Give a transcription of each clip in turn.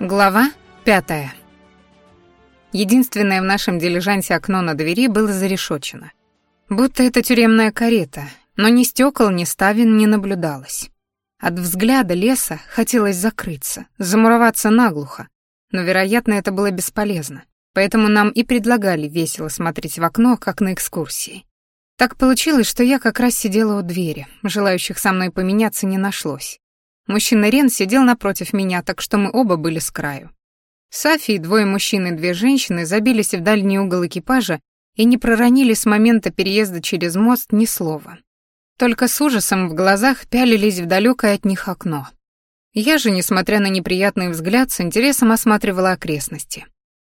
Глава пятая. Единственное в нашем дилижансе окно на двери было зарешочено. Будто это тюремная карета, но ни стекол, ни ставен не наблюдалось. От взгляда леса хотелось закрыться, замуроваться наглухо, но, вероятно, это было бесполезно, поэтому нам и предлагали весело смотреть в окно, как на экскурсии. Так получилось, что я как раз сидела у двери, желающих со мной поменяться не нашлось, Мужчина Рен сидел напротив меня, так что мы оба были с краю. Сафи и двое мужчин и две женщины забились в дальний угол экипажа и не проронили с момента переезда через мост ни слова. Только с ужасом в глазах пялились в далекое от них окно. Я же, несмотря на неприятный взгляд, с интересом осматривала окрестности.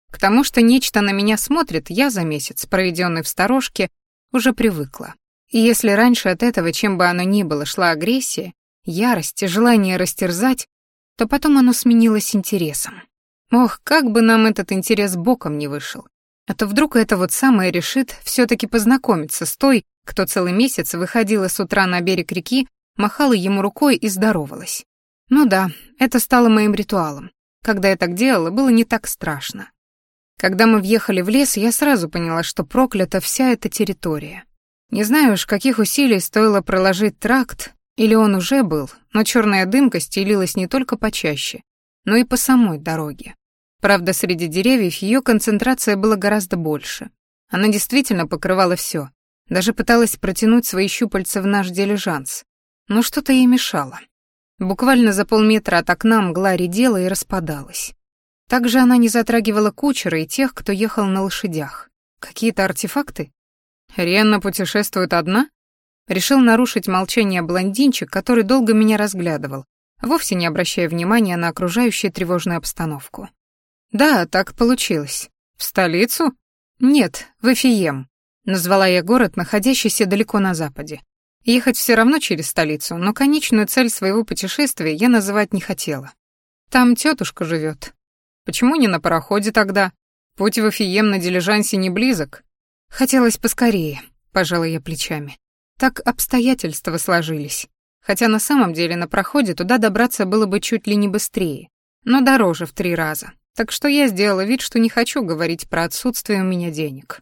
К тому, что нечто на меня смотрит, я за месяц, проведенный в сторожке, уже привыкла. И если раньше от этого, чем бы оно ни было, шла агрессия, ярость, желание растерзать, то потом оно сменилось интересом. Ох, как бы нам этот интерес боком не вышел. А то вдруг это вот самое решит все таки познакомиться с той, кто целый месяц выходила с утра на берег реки, махала ему рукой и здоровалась. Ну да, это стало моим ритуалом. Когда я так делала, было не так страшно. Когда мы въехали в лес, я сразу поняла, что проклята вся эта территория. Не знаю уж, каких усилий стоило проложить тракт, или он уже был, но черная дымка стелилась не только почаще, но и по самой дороге. Правда, среди деревьев ее концентрация была гораздо больше. Она действительно покрывала все, даже пыталась протянуть свои щупальца в наш дилижанс. Но что-то ей мешало. Буквально за полметра от окна мгла редела и распадалась. Также она не затрагивала кучера и тех, кто ехал на лошадях. Какие-то артефакты? Ренна путешествует одна? решил нарушить молчание блондинчик, который долго меня разглядывал, вовсе не обращая внимания на окружающую тревожную обстановку. «Да, так получилось. В столицу?» «Нет, в Эфием», — назвала я город, находящийся далеко на западе. Ехать все равно через столицу, но конечную цель своего путешествия я называть не хотела. Там тетушка живет. Почему не на пароходе тогда? Путь в Эфием на дилижансе не близок. Хотелось поскорее, пожала я плечами. Так обстоятельства сложились. Хотя на самом деле на проходе туда добраться было бы чуть ли не быстрее, но дороже в три раза. Так что я сделала вид, что не хочу говорить про отсутствие у меня денег.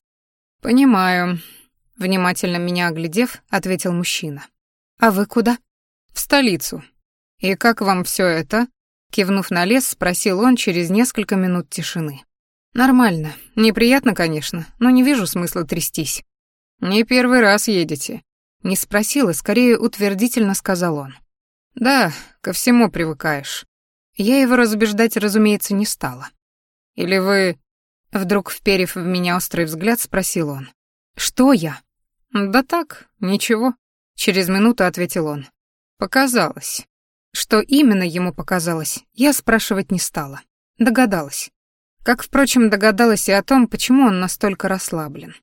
«Понимаю», — внимательно меня оглядев, ответил мужчина. «А вы куда?» «В столицу». «И как вам все это?» Кивнув на лес, спросил он через несколько минут тишины. «Нормально. Неприятно, конечно, но не вижу смысла трястись». «Не первый раз едете не спросила, скорее утвердительно сказал он. «Да, ко всему привыкаешь». Я его разубеждать, разумеется, не стала. «Или вы...» Вдруг, вперев в меня острый взгляд, спросил он. «Что я?» «Да так, ничего», — через минуту ответил он. «Показалось». Что именно ему показалось, я спрашивать не стала. Догадалась. Как, впрочем, догадалась и о том, почему он настолько расслаблен.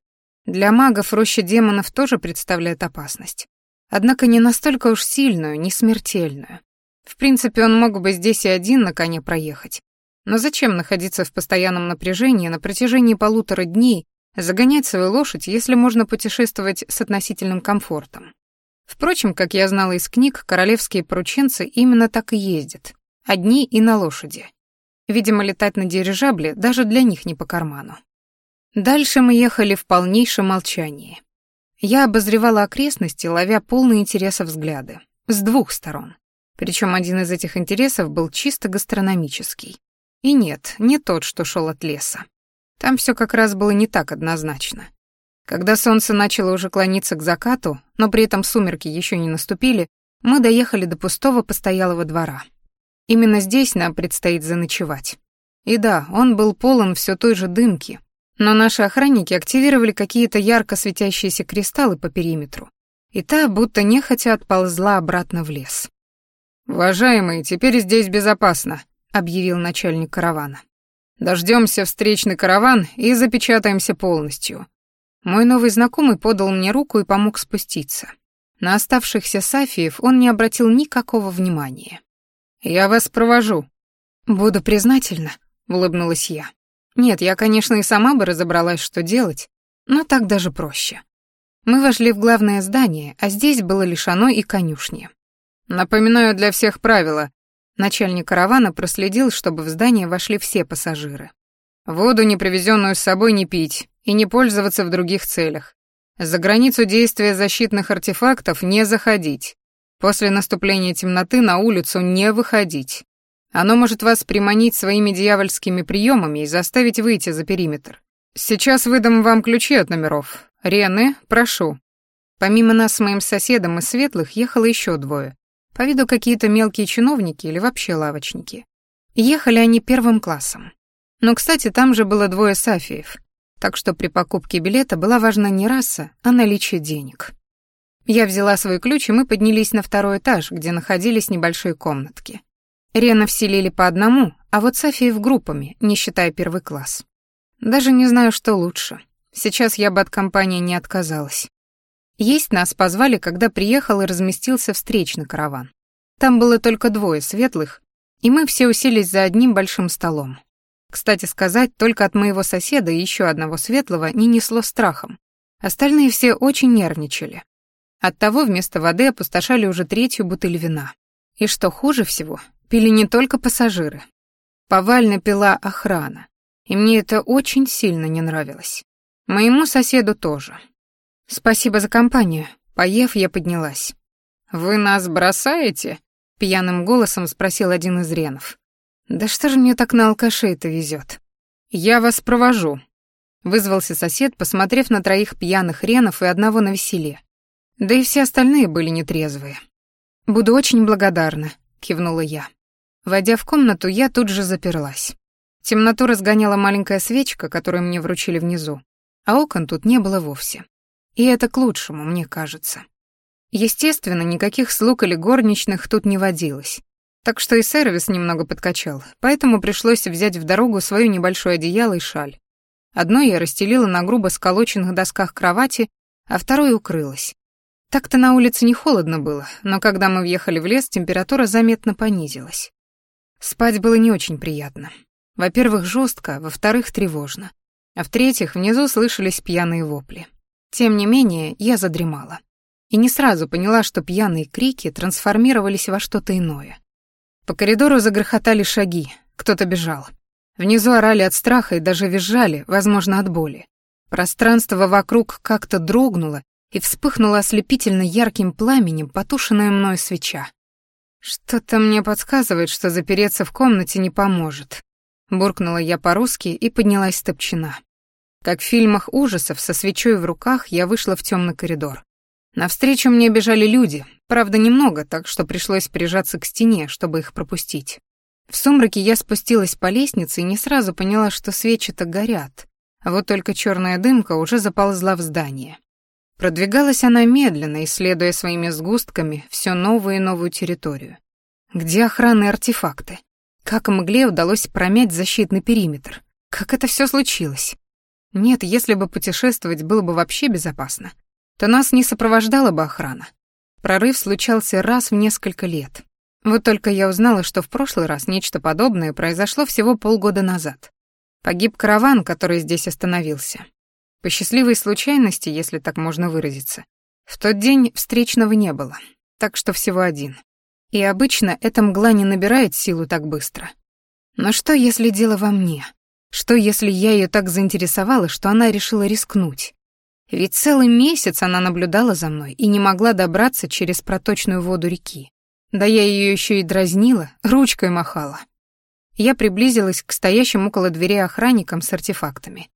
Для магов роща демонов тоже представляет опасность. Однако не настолько уж сильную, не смертельную. В принципе, он мог бы здесь и один на коне проехать. Но зачем находиться в постоянном напряжении на протяжении полутора дней, загонять свою лошадь, если можно путешествовать с относительным комфортом? Впрочем, как я знала из книг, королевские порученцы именно так и ездят. Одни и на лошади. Видимо, летать на дирижабле даже для них не по карману. Дальше мы ехали в полнейшем молчании. Я обозревала окрестности, ловя полный интереса взгляды. С двух сторон. Причем один из этих интересов был чисто гастрономический. И нет, не тот, что шел от леса. Там все как раз было не так однозначно. Когда солнце начало уже клониться к закату, но при этом сумерки еще не наступили, мы доехали до пустого постоялого двора. Именно здесь нам предстоит заночевать. И да, он был полон все той же дымки, но наши охранники активировали какие-то ярко светящиеся кристаллы по периметру, и та будто нехотя отползла обратно в лес. «Уважаемые, теперь здесь безопасно», — объявил начальник каравана. Дождемся встречный караван и запечатаемся полностью». Мой новый знакомый подал мне руку и помог спуститься. На оставшихся сафиев он не обратил никакого внимания. «Я вас провожу». «Буду признательна», — улыбнулась я. Нет, я, конечно, и сама бы разобралась, что делать, но так даже проще. Мы вошли в главное здание, а здесь было лишь оно и конюшни. Напоминаю для всех правила. Начальник каравана проследил, чтобы в здание вошли все пассажиры. Воду, не привезенную с собой, не пить и не пользоваться в других целях. За границу действия защитных артефактов не заходить. После наступления темноты на улицу не выходить. Оно может вас приманить своими дьявольскими приемами и заставить выйти за периметр. Сейчас выдам вам ключи от номеров. Рене, прошу». Помимо нас с моим соседом из светлых ехало еще двое. По виду какие-то мелкие чиновники или вообще лавочники. Ехали они первым классом. Но, кстати, там же было двое сафиев, так что при покупке билета была важна не раса, а наличие денег. Я взяла свой ключ, и мы поднялись на второй этаж, где находились небольшие комнатки. Ренов селили по одному, а вот Софии в группами, не считая первый класс. Даже не знаю, что лучше. Сейчас я бы от компании не отказалась. Есть нас позвали, когда приехал и разместился встречный караван. Там было только двое светлых, и мы все уселись за одним большим столом. Кстати сказать, только от моего соседа и еще одного светлого не несло страхом. Остальные все очень нервничали. Оттого вместо воды опустошали уже третью бутыль вина. И что хуже всего, пили не только пассажиры. Повально пила охрана. И мне это очень сильно не нравилось. Моему соседу тоже. Спасибо за компанию. Поев, я поднялась. «Вы нас бросаете?» — пьяным голосом спросил один из ренов. «Да что же мне так на алкашей-то везет?» «Я вас провожу», — вызвался сосед, посмотрев на троих пьяных ренов и одного на веселе. Да и все Войдя в комнату, я тут же заперлась. Темноту разгоняла маленькая свечка, которую мне вручили внизу, а окон тут не было вовсе. И это к лучшему, мне кажется. Естественно, никаких слуг или горничных тут не водилось. Так что и сервис немного подкачал, поэтому пришлось взять в дорогу свою небольшое одеяло и шаль. Одно я расстелила на грубо сколоченных досках кровати, а второе укрылась. Так-то на улице не холодно было, но когда мы въехали в лес, температура заметно понизилась. Спать было не очень приятно. Во-первых, жестко, во-вторых, тревожно. А в-третьих, внизу слышались пьяные вопли. Тем не менее, я задремала. И не сразу поняла, что пьяные крики трансформировались во что-то иное. По коридору загрохотали шаги, кто-то бежал. Внизу орали от страха и даже визжали, возможно, от боли. Пространство вокруг как-то дрогнуло и вспыхнуло ослепительно ярким пламенем потушенная мной свеча. «Что-то мне подсказывает, что запереться в комнате не поможет», — буркнула я по-русски и поднялась с топчина. Как в фильмах ужасов, со свечой в руках я вышла в темный коридор. Навстречу мне бежали люди, правда немного, так что пришлось прижаться к стене, чтобы их пропустить. В сумраке я спустилась по лестнице и не сразу поняла, что свечи-то горят, а вот только Продвигалась она медленно, исследуя своими сгустками все новую и новую территорию. Где охраны и артефакты? Как мгле удалось промять защитный периметр? Как это все случилось? Нет, если бы путешествовать было бы вообще безопасно, то нас не сопровождала бы охрана. Прорыв случался раз в несколько лет. Вот только я узнала, что в прошлый раз нечто подобное произошло всего полгода назад. Погиб караван, который здесь остановился. По счастливой случайности, если так можно выразиться, в тот день встречного не было, так что всего один. И обычно эта мгла не набирает силу так быстро. Но что, если дело во мне? Что, если я ее так заинтересовала, что она решила рискнуть? Ведь целый месяц она наблюдала за мной и не могла добраться через проточную воду реки. Да я ее еще и дразнила, ручкой махала. Я приблизилась к стоящим около двери охранникам с артефактами.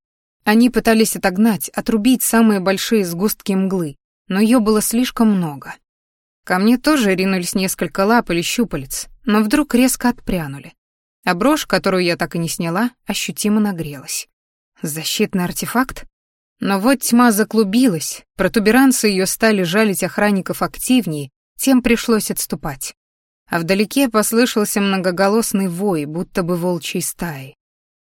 Они пытались отогнать, отрубить самые большие сгустки мглы, но ее было слишком много. Ко мне тоже ринулись несколько лап или щупалец, но вдруг резко отпрянули. А брошь, которую я так и не сняла, ощутимо нагрелась. Защитный артефакт? Но вот тьма заклубилась, протуберанцы ее стали жалить охранников активнее, тем пришлось отступать. А вдалеке послышался многоголосный вой, будто бы волчьей стаи.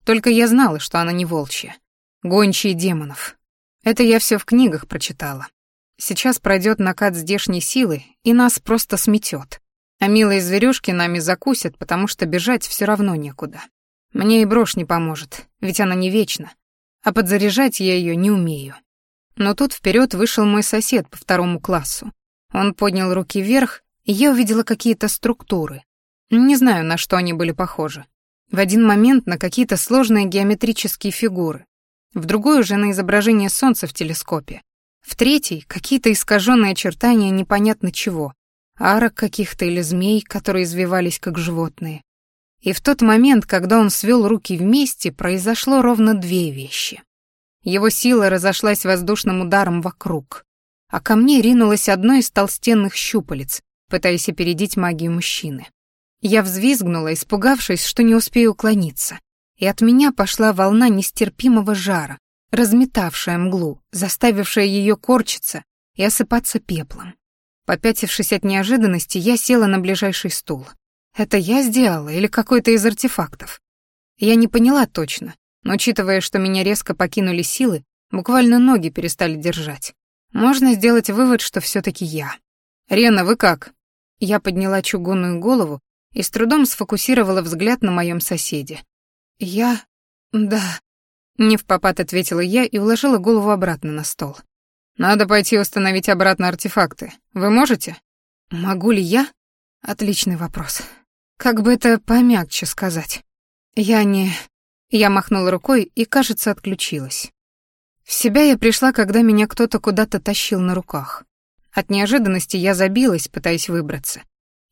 Только я знала, что она не волчья. Гончие демонов. Это я все в книгах прочитала. Сейчас пройдет накат здешней силы, и нас просто сметет. А милые зверюшки нами закусят, потому что бежать все равно некуда. Мне и брошь не поможет, ведь она не вечна а подзаряжать я ее не умею. Но тут вперед вышел мой сосед по второму классу. Он поднял руки вверх, и я увидела какие-то структуры. Не знаю, на что они были похожи. В другой уже на изображение солнца в телескопе. В третий — какие-то искаженные очертания непонятно чего. Арок каких-то или змей, которые извивались как животные. И в тот момент, когда он свел руки вместе, произошло ровно две вещи. Его сила разошлась воздушным ударом вокруг, а ко мне ринулось одно из толстенных щупалец, пытаясь опередить магию мужчины. Я взвизгнула, испугавшись, что не успею уклониться и от меня пошла волна нестерпимого жара, разметавшая мглу, заставившая ее корчиться и осыпаться пеплом. Попятившись от неожиданности, я села на ближайший стул. Это я сделала или какой-то из артефактов? Я не поняла точно, но учитывая, что меня резко покинули силы, буквально ноги перестали держать. Можно сделать вывод, что все таки я. «Рена, вы как?» Я подняла чугунную голову и с трудом сфокусировала взгляд на моем соседе, я... да...» не в попад ответила я и уложила голову обратно на стол. «Надо пойти установить обратно артефакты. Вы можете?» «Могу ли я?» «Отличный вопрос. Как бы это помягче сказать?» «Я не...» Я махнула рукой и, кажется, отключилась. В себя я пришла, когда меня кто-то куда-то тащил на руках. От неожиданности я забилась, пытаясь выбраться.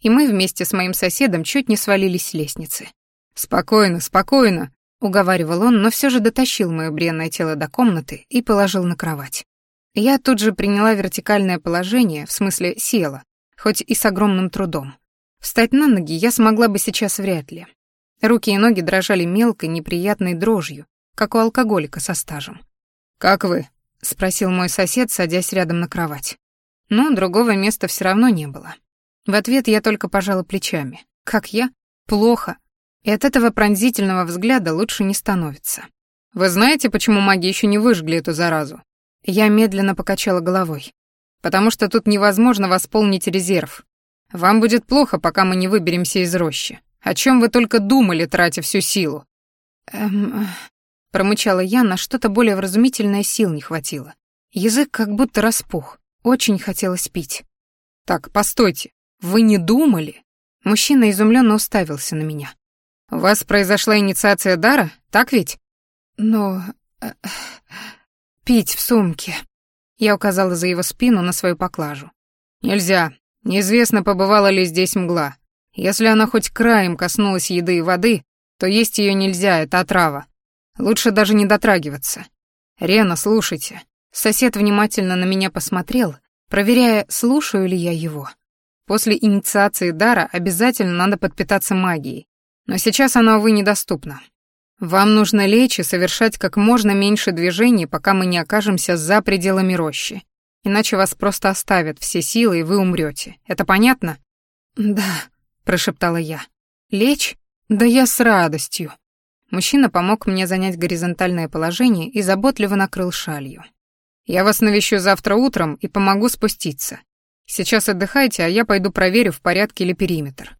И мы вместе с моим соседом чуть не свалились с лестницы. «Спокойно, спокойно», — уговаривал он, но все же дотащил моё бренное тело до комнаты и положил на кровать. Я тут же приняла вертикальное положение, в смысле села, хоть и с огромным трудом. Встать на ноги я смогла бы сейчас вряд ли. Руки и ноги дрожали мелкой, неприятной дрожью, как у алкоголика со стажем. «Как вы?» — спросил мой сосед, садясь рядом на кровать. Но другого места все равно не было. В ответ я только пожала плечами. «Как я? Плохо. И от этого пронзительного взгляда лучше не становится. Вы знаете, почему маги еще не выжгли эту заразу? Я медленно покачала головой. Потому что тут невозможно восполнить резерв. Вам будет плохо, пока мы не выберемся из рощи. О чем вы только думали, тратя всю силу? Эм... Э. Промычала я, на что-то более вразумительное сил не хватило. Язык как будто распух. Очень хотелось пить. «Так, постойте. Вы не думали?» Мужчина изумленно уставился на меня. «Вас произошла инициация дара, так ведь?» Но э, пить в сумке». Я указала за его спину на свою поклажу. «Нельзя. Неизвестно, побывала ли здесь мгла. Если она хоть краем коснулась еды и воды, то есть ее нельзя, это отрава. Лучше даже не дотрагиваться. Рена, слушайте. Сосед внимательно на меня посмотрел, проверяя, слушаю ли я его. После инициации дара обязательно надо подпитаться магией, но сейчас оно, увы, недоступно. Вам нужно лечь и совершать как можно меньше движений, пока мы не окажемся за пределами рощи. Иначе вас просто оставят все силы, и вы умрете. Это понятно?» «Да», — прошептала я. «Лечь? Да я с радостью». Мужчина помог мне занять горизонтальное положение и заботливо накрыл шалью. «Я вас навещу завтра утром и помогу спуститься. Сейчас отдыхайте, а я пойду проверю, в порядке ли периметр.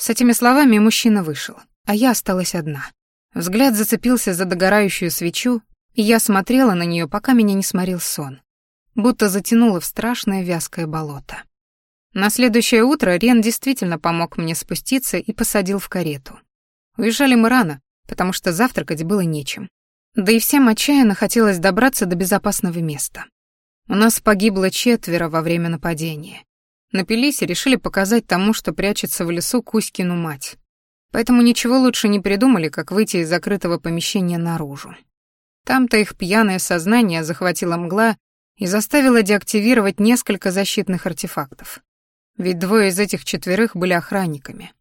С этими словами мужчина вышел, а я осталась одна. Взгляд зацепился за догорающую свечу, и я смотрела на нее, пока меня не сморил сон. Будто затянуло в страшное вязкое болото. На следующее утро Рен действительно помог мне спуститься и посадил в карету. Уезжали мы рано, потому что завтракать было нечем. Да и всем отчаянно хотелось добраться до безопасного места. У нас погибло четверо во время нападения. Напились и решили показать тому, что прячется в лесу Кузькину мать. Поэтому ничего лучше не придумали, как выйти из закрытого помещения наружу. Там-то их пьяное сознание захватило мгла и заставило деактивировать несколько защитных артефактов. Ведь двое из этих четверых были охранниками.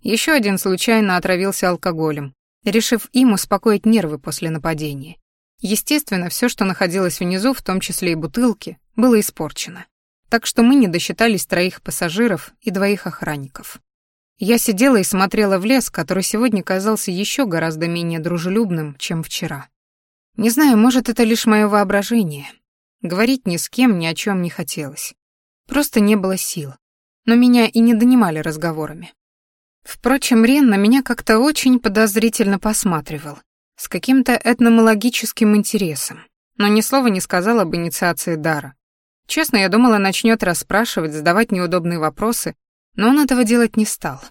Еще один случайно отравился алкоголем, решив им успокоить нервы после нападения. Естественно, все, что находилось внизу, в том числе и бутылки, было испорчено так что мы не досчитались троих пассажиров и двоих охранников. Я сидела и смотрела в лес, который сегодня казался еще гораздо менее дружелюбным, чем вчера. Не знаю, может, это лишь мое воображение. Говорить ни с кем ни о чем не хотелось. Просто не было сил. Но меня и не донимали разговорами. Впрочем, Рен на меня как-то очень подозрительно посматривал, с каким-то этномологическим интересом, но ни слова не сказал об инициации дара, Честно, я думала, начнет расспрашивать, задавать неудобные вопросы, но он этого делать не стал.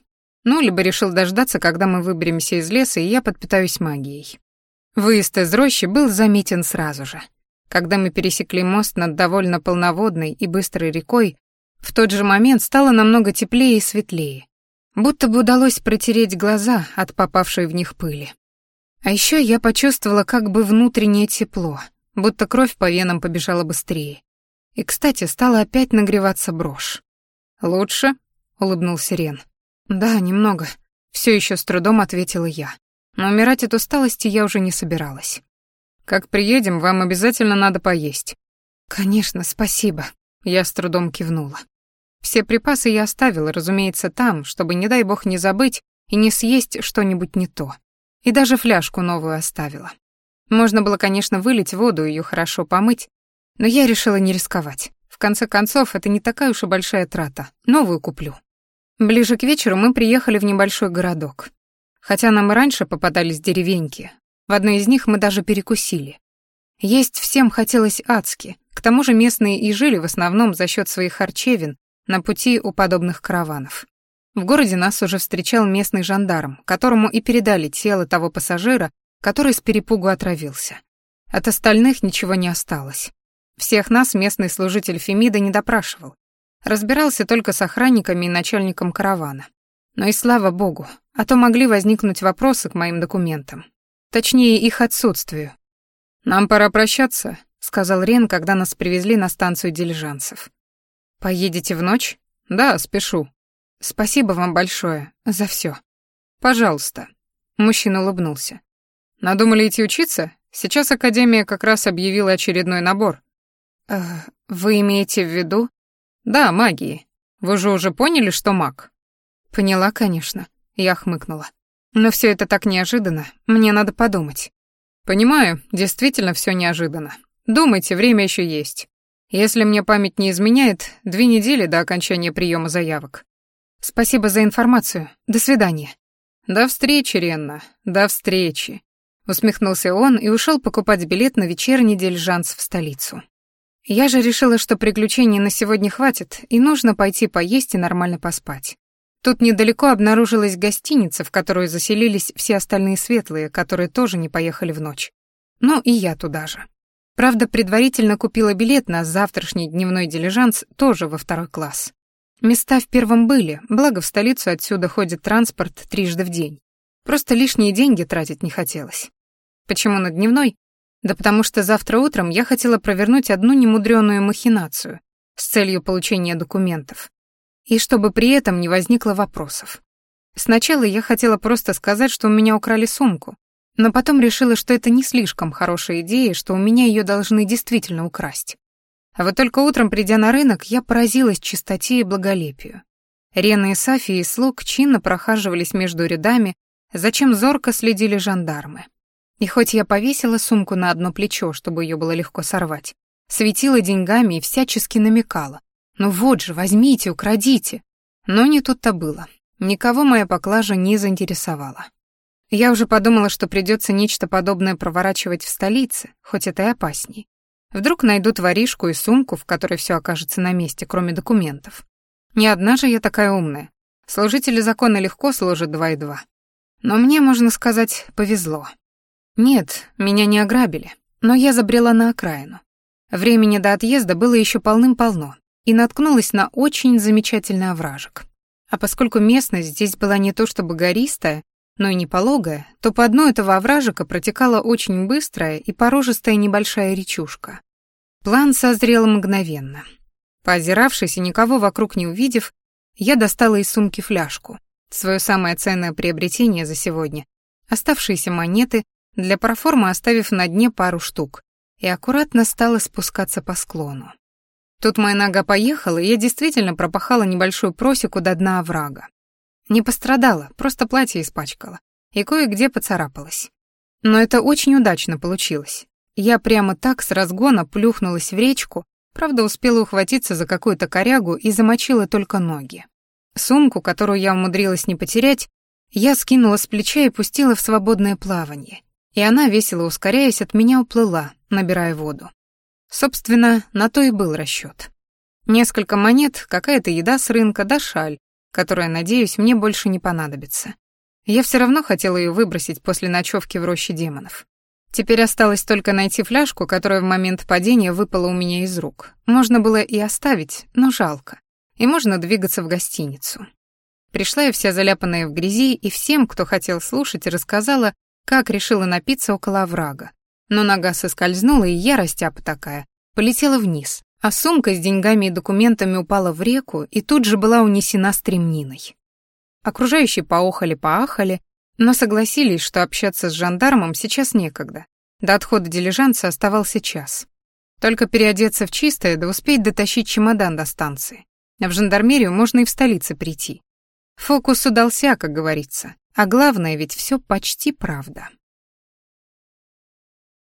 Ну, либо решил дождаться, когда мы выберемся из леса, и я подпитаюсь магией. Выезд из рощи был заметен сразу же. Когда мы пересекли мост над довольно полноводной и быстрой рекой, в тот же момент стало намного теплее и светлее. Будто бы удалось протереть глаза от попавшей в них пыли. А еще я почувствовала как бы внутреннее тепло, будто кровь по венам побежала быстрее И, кстати, стала опять нагреваться брошь. «Лучше?» — улыбнулся Рен. «Да, немного», — все еще с трудом ответила я. Но умирать от усталости я уже не собиралась. «Как приедем, вам обязательно надо поесть». «Конечно, спасибо», — я с трудом кивнула. Все припасы я оставила, разумеется, там, чтобы, не дай бог, не забыть и не съесть что-нибудь не то. И даже фляжку новую оставила. Можно было, конечно, вылить воду и ее хорошо помыть, но Но я решила не рисковать. В конце концов, это не такая уж и большая трата. Новую куплю. Ближе к вечеру мы приехали в небольшой городок. Хотя нам и раньше попадались деревеньки. В одной из них мы даже перекусили. Есть всем хотелось адски. К тому же местные и жили в основном за счет своих харчевин на пути у подобных караванов. В городе нас уже встречал местный жандарм, которому и передали тело того пассажира, который с перепугу отравился. От остальных ничего не осталось. Всех нас местный служитель Фемида не допрашивал. Разбирался только с охранниками и начальником каравана. Но и слава богу, а то могли возникнуть вопросы к моим документам. Точнее, их отсутствию. «Нам пора прощаться», — сказал Рен, когда нас привезли на станцию дилижанцев. «Поедете в ночь?» «Да, спешу». «Спасибо вам большое за все. «Пожалуйста». Мужчина улыбнулся. «Надумали идти учиться? Сейчас Академия как раз объявила очередной набор. Э, «Вы имеете в виду? «Да, магии. Вы же уже поняли, что маг?» «Поняла, конечно», — я хмыкнула. «Но все это так неожиданно. Мне надо подумать». «Понимаю, действительно все неожиданно. Думайте, время еще есть. Если мне память не изменяет, две недели до окончания приема заявок». «Спасибо за информацию. До свидания». «До встречи, Ренна. До встречи», — усмехнулся он и ушел покупать билет на вечерний дельжанс в столицу. Я же решила, что приключений на сегодня хватит, и нужно пойти поесть и нормально поспать. Тут недалеко обнаружилась гостиница, в которую заселились все остальные светлые, которые тоже не поехали в ночь. Ну и я туда же. Правда, предварительно купила билет на завтрашний дневной дилижанс тоже во второй класс. Места в первом были, благо в столицу отсюда ходит транспорт трижды в день. Просто лишние деньги тратить не хотелось. Почему на дневной? Да потому что завтра утром я хотела провернуть одну немудрёную махинацию с целью получения документов. И чтобы при этом не возникло вопросов. Сначала я хотела просто сказать, что у меня украли сумку, но потом решила, что это не слишком хорошая идея, что у меня ее должны действительно украсть. А вот только утром, придя на рынок, я поразилась чистоте и благолепию. Рена и Сафи и слуг чинно прохаживались И хоть я повесила сумку на одно плечо, чтобы ее было легко сорвать, светила деньгами и всячески намекала. «Ну вот же, возьмите, украдите!» Но не тут-то было. Никого моя поклажа не заинтересовала. Я уже подумала, что придется нечто подобное проворачивать в столице, хоть это и опасней. Вдруг найду воришку и сумку, в которой все окажется на месте, кроме документов. Не одна же я такая умная. Служители закона легко сложат два и два. Но мне, можно сказать, повезло. Нет, меня не ограбили, но я забрела на окраину. Времени до отъезда было еще полным-полно и наткнулась на очень замечательный овражек. А поскольку местность здесь была не то чтобы гористая, но и не пологая, то по дну этого овражика протекала очень быстрая и порожистая небольшая речушка. План созрел мгновенно. Поозиравшись и никого вокруг не увидев, я достала из сумки фляжку, свое самое ценное приобретение за сегодня, оставшиеся монеты для проформы оставив на дне пару штук, и аккуратно стала спускаться по склону. Тут моя нога поехала, и я действительно пропахала небольшую просеку до дна оврага. Не пострадала, просто платье испачкала и кое-где поцарапалась. Но это очень удачно получилось. Я прямо так с разгона плюхнулась в речку, правда успела ухватиться за какую-то корягу и замочила только ноги. Сумку, которую я умудрилась не потерять, я скинула с плеча и пустила в свободное плавание. И она, весело ускоряясь, от меня уплыла, набирая воду. Собственно, на то и был расчет. Несколько монет, какая-то еда с рынка да шаль, которая, надеюсь, мне больше не понадобится. Я все равно хотела ее выбросить после ночевки в роще демонов. Теперь осталось только найти фляжку, которая в момент падения выпала у меня из рук. Можно было и оставить, но жалко. И можно двигаться в гостиницу. Пришла я вся заляпанная в грязи, и всем, кто хотел слушать, рассказала, как решила напиться около оврага. Но нога соскользнула, и ярость такая полетела вниз, а сумка с деньгами и документами упала в реку и тут же была унесена стремниной. Окружающие поохали-поахали, но согласились, что общаться с жандармом сейчас некогда. До отхода дилижанса оставался час. Только переодеться в чистое да успеть дотащить чемодан до станции. В жандармерию можно и в столице прийти. Фокус удался, как говорится, а главное ведь все почти правда.